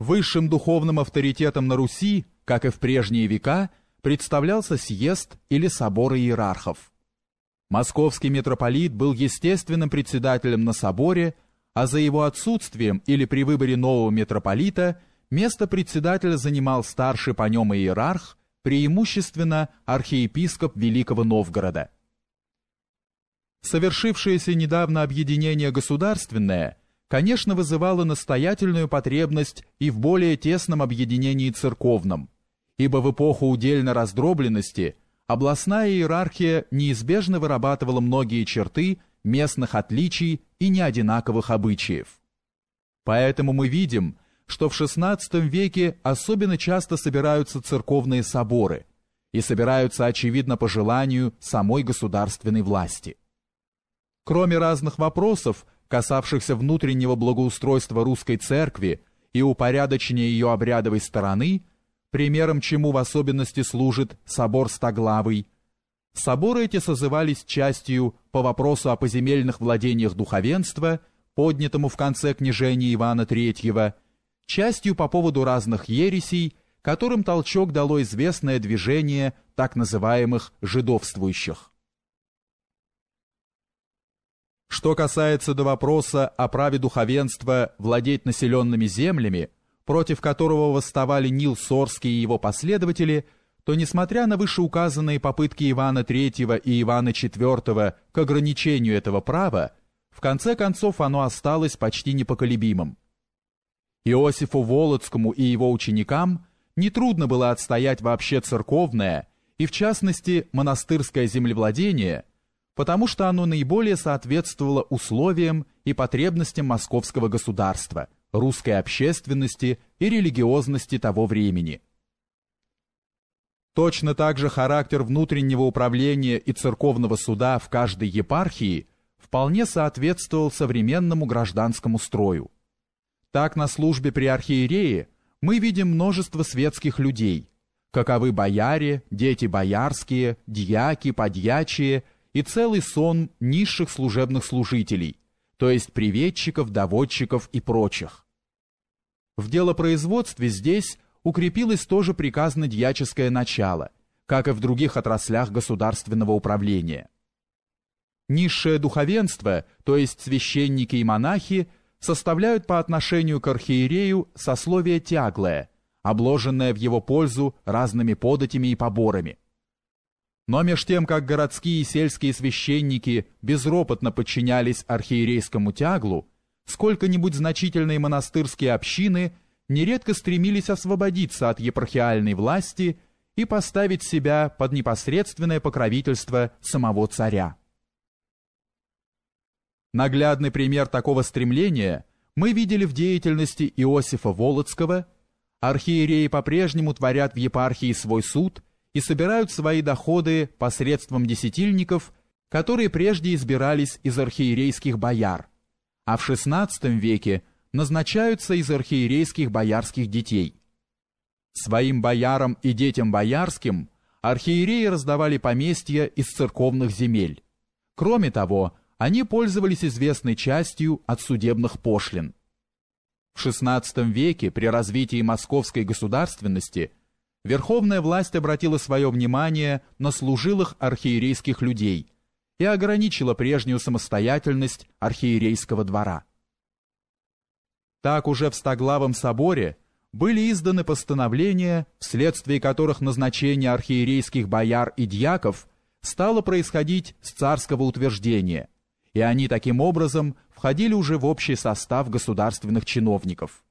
Высшим духовным авторитетом на Руси, как и в прежние века, представлялся съезд или собор иерархов. Московский митрополит был естественным председателем на соборе, а за его отсутствием или при выборе нового митрополита место председателя занимал старший по нем иерарх, преимущественно архиепископ Великого Новгорода. Совершившееся недавно объединение государственное – конечно, вызывало настоятельную потребность и в более тесном объединении церковном, ибо в эпоху удельной раздробленности областная иерархия неизбежно вырабатывала многие черты местных отличий и неодинаковых обычаев. Поэтому мы видим, что в XVI веке особенно часто собираются церковные соборы и собираются, очевидно, по желанию самой государственной власти. Кроме разных вопросов, касавшихся внутреннего благоустройства русской церкви и упорядочения ее обрядовой стороны, примером чему в особенности служит собор Стоглавый, соборы эти созывались частью по вопросу о поземельных владениях духовенства, поднятому в конце княжения Ивана III, частью по поводу разных ересей, которым толчок дало известное движение так называемых «жидовствующих». Что касается до вопроса о праве духовенства владеть населенными землями, против которого восставали Нил Сорский и его последователи, то, несмотря на вышеуказанные попытки Ивана III и Ивана IV к ограничению этого права, в конце концов оно осталось почти непоколебимым. Иосифу Володскому и его ученикам нетрудно было отстоять вообще церковное и, в частности, монастырское землевладение – потому что оно наиболее соответствовало условиям и потребностям московского государства, русской общественности и религиозности того времени. Точно так же характер внутреннего управления и церковного суда в каждой епархии вполне соответствовал современному гражданскому строю. Так на службе при архиерее мы видим множество светских людей, каковы бояре, дети боярские, дьяки, подьячие – и целый сон низших служебных служителей, то есть приветчиков, доводчиков и прочих. В делопроизводстве здесь укрепилось тоже приказно-дьяческое начало, как и в других отраслях государственного управления. Низшее духовенство, то есть священники и монахи, составляют по отношению к архиерею сословие тяглое, обложенное в его пользу разными податями и поборами. Но меж тем, как городские и сельские священники безропотно подчинялись архиерейскому тяглу, сколько-нибудь значительные монастырские общины нередко стремились освободиться от епархиальной власти и поставить себя под непосредственное покровительство самого царя. Наглядный пример такого стремления мы видели в деятельности Иосифа Волоцкого. Архиереи по-прежнему творят в епархии свой суд – и собирают свои доходы посредством десятильников, которые прежде избирались из архиерейских бояр, а в XVI веке назначаются из архиерейских боярских детей. Своим боярам и детям боярским архиереи раздавали поместья из церковных земель. Кроме того, они пользовались известной частью от судебных пошлин. В XVI веке при развитии московской государственности – верховная власть обратила свое внимание на служилых архиерейских людей и ограничила прежнюю самостоятельность архиерейского двора. Так уже в Стоглавом соборе были изданы постановления, вследствие которых назначение архиерейских бояр и дьяков стало происходить с царского утверждения, и они таким образом входили уже в общий состав государственных чиновников.